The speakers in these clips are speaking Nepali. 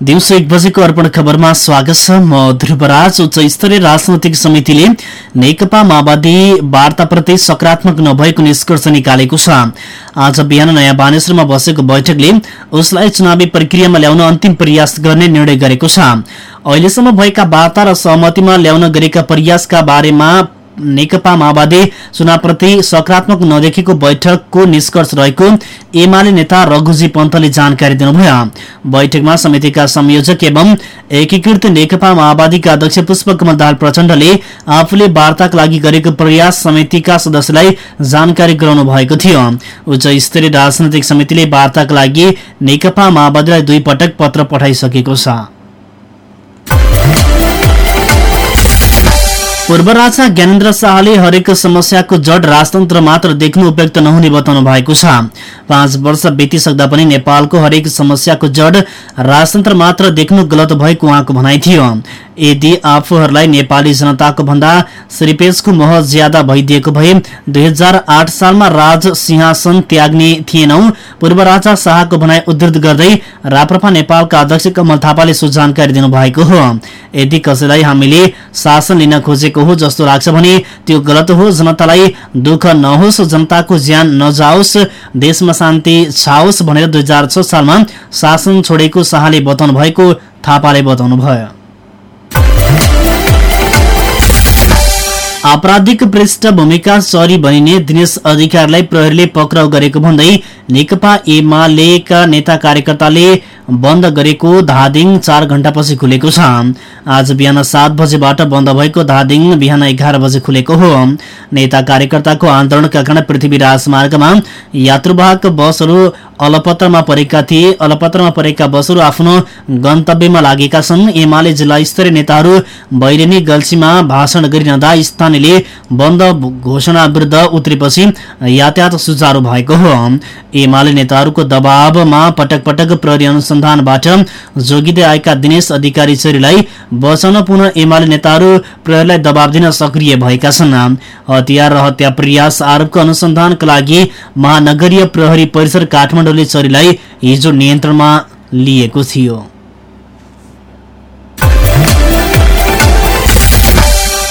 दिउँसो एक बजेको अर्पण खबरमा स्वागत छ। म ध्रुवराज उच्च स्तरीय राजनैतिक समितिले नेकपा माओवादी वार्ताप्रति सकारात्मक नभएको निष्कर्ष निकालेको छ। आज बिहान नयाँ बानेश्वरमा बसेको बैठकले उसलाई चुनावी प्रक्रियामा ल्याउन अन्तिम प्रयास गर्ने निर्णय गरेको छ। अहिलेसम्म भएका वार्ता र सहमतिमा ल्याउन गरेका प्रयासका बारेमा नेकपा माओवादी चुनावप्रति सकारात्मक नदेखेको बैठकको निष्कर्ष रहेको एमाले नेता रघुजी पन्तले जानकारी दिनुभयो। बैठकमा समितिका संयोजक एवं एकीकृत नेकपा माओवादीका अध्यक्ष पुष्पकमल दाहाल प्रचण्डले आफूले वार्ताका लागि गरेको प्रयास समितिका सदस्यलाई जानकारी गराउनु भएको थियो। उच्च स्तरीय राजनैतिक समितिले वार्ताका लागि नेकपा माओवादीलाई दुई पटक पत्र पठाइसकेको छ। पूर्व राजा ज्ञानेन्द्र शाहले हरेक समस्याको जड राजतन्त्र मात्र देख्नु उपयुक्त नहुने बताउनु भएको छ। पाँच वर्ष बितिसक्दा पनि नेपालको हरेक समस्याको जड राजतन्त्र मात्र देख्नु गलत भएको उहाँको भनाइ थियो। यदि आफूहरूलाई नेपाली जनताको भन्दा श्रीपेशको मोह ज्यादा भइदिएको भए दुई सालमा राज सिंहासन त्याग्ने थिएनौ। पूर्व राजा शाहको भनाई उद्धृत गर्दै राप्रपा नेपालका अध्यक्ष कमल थापाले सो जानकारी दिनुभएको हो। यदि कसैलाई हामीले शासन लिन खोजेको हो जस्तो लाग्छ भने त्यो गलत हो। जनतालाई दुःख नहोस् जनताको ज्यान नजाओस् देशमा शान्ति छाओस् भनेर दुई सालमा शासन छोडेको शाहले बताउनु भएको थापाले बताउनुभयो आपराधिक पृष्ठभूमिका सरी बनिने दिनेश अधिकारीलाई प्रहरीले पक्राउ गरेको भन्दै नेकपा एमालेका नेता कार्यकर्ताले बन्द गरेको धादिङ चार घण्टापछि खुलेको छ। आज बिहान सात बजेबाट बन्द भएको धादिङ बिहान एघार बजे खुलेको हो। नेता कार्यकर्ताको आन्दोलनका कारण पृथ्वी राजमार्गमा यात्रुवाहक बसहरू अलपत्रमा परेका थिए। अलपत्रमा परेका बसहरू आफ्नो गन्तव्यमा लागेका छन्। एमाले जिल्ला स्तरीय नेताहरू बैरेनी गल्छीमा भाषण गरिरहँदा स्थानीयले बन्द घोषणा विरुद्ध उत्रेपछि यातायात सुचारू भएको हो। एमाले नेताहरूको दबावमा पटक पटक प्रहरी अनुसन्धानबाट जोगिँदै आएका दिनेश अधिकारी चोरीलाई बचाउन पुनः एमाले नेताहरू प्रहरीलाई दबाव दिन सक्रिय भएका छन्। हतियार र हत्या प्रयास आरोपको अनुसन्धानका लागि महानगरीय प्रहरी परिसर काठमाडौँले चोरीलाई हिजो नियन्त्रणमा लिएको थियो।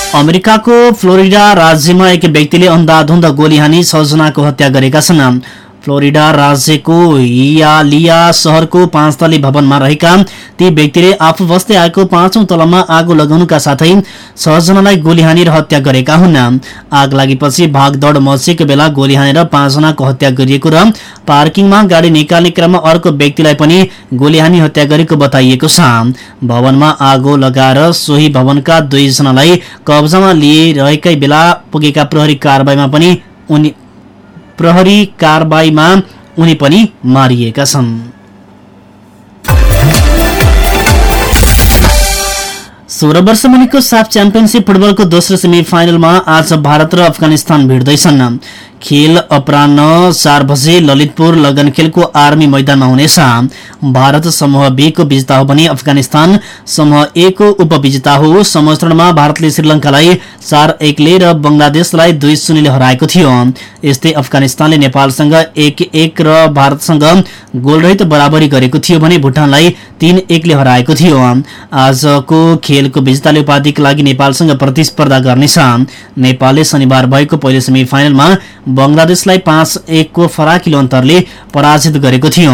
अमेरिकाको फ्लोरिडा राज्यमा एक व्यक्तिले अन्धाधुन्द गोली हानी छजनाको हत्या गरेका छन्। फ्लोरिडा राज्यको हियालिया शहरको पाँच तले भवनमा रहेका ती व्यक्तिले आफू बस्दै आएको पाँचौं तलमा आगो लगाउनुका साथै छजनालाई गोली हानेर हत्या गरेका हुन्। आग लागेपछि भागदौड मचिएको बेला गोली हानेर पाँचजनाको हत्या गरिएको र पार्किङमा गाडी निकाल्ने क्रममा अर्को व्यक्तिलाई पनि गोली हानी हत्या गरेको बताइएको छ। भवनमा आगो लगाएर सोही भवनका दुईजनालाई कब्जामा लिइरहेकै बेला पुगेका प्रहरी कारवाहीमा पनि उनी प्रहरी कारवाहीमा उनी पनि मारिएका छन्। सोह्र वर्ष मुनिको साफ च्याम्पियनसिप फुटबलको दोस्रो सेमी फाइनलमा आज भारत र अफगानिस्तान भिड्दैछन्। खेल अपरान्न चार बजे ललितपुर लगन खेलको आर्मी मैदानमा हुनेछ। भारत समूह बी को विजेता हो भने अफगानिस्तान समूह ए उपविजेता हो। समूह भारतले श्रीलंकालाई चार एकले र बंगलादेशलाई दुई शून्यले हराएको थियो। यस्तै अफगानिस्तानले नेपालसँग एक एक र भारतसँग गोलरहित बराबरी गरेको थियो भने भुटानलाई तीन एकले हराएको थियो। आजको खेलको विजेताले उपाधिका लागि नेपालसँग प्रतिस्पर्धा गर्नेछ। नेपालले शनिबार भएको पहिलो सेमी फाइनलमा बंगलादेशलाई पाँच एकको फराकिलो अन्तरले पराजित गरेको थियो।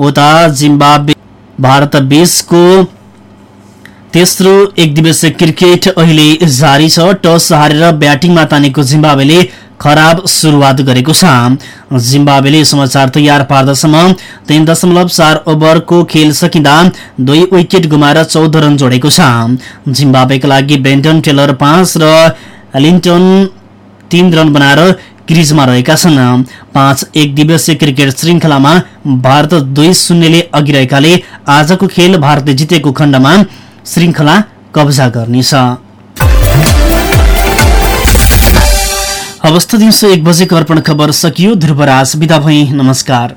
उता जिम्बाब्वे भारत बीचको तेस्रो एक दिवसीय क्रिकेट अहिले जारी छ। टस हारेर ब्याटिङमा तानेको जिम्बावेले खराब सुरुवात गरेको छ। जिम्बावेले समाचार तयार पार्दछम्म तीन दशमलव चार ओभरको खेल सकिँदा दुई विकेट गुमाएर चौध रन जोडेको छ। जिम्बावेका लागि ब्रेन्टन टेलर पाँच र लिन्टन तीन रन बनाएर क्रिजमा रहेका छन्। पाँच एक दिवसीय क्रिकेट श्रृङ्खलामा भारत दुई शून्यले अघि रहेकाले आजको खेल भारतले जितेको खण्डमा श्रृङ्खला कब्जा गर्नेछ। अवस्था दिउँसो एक बजेको अर्पण खबर सकियो। ध्रुवराज विदा भई। नमस्कार।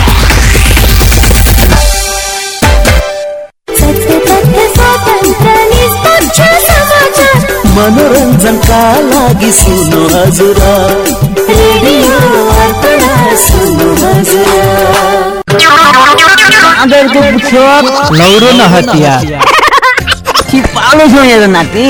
मनोरञ्जनका लागि सुन्नु हजुर लौरो न हतिया छिपालो छ मेरो नाति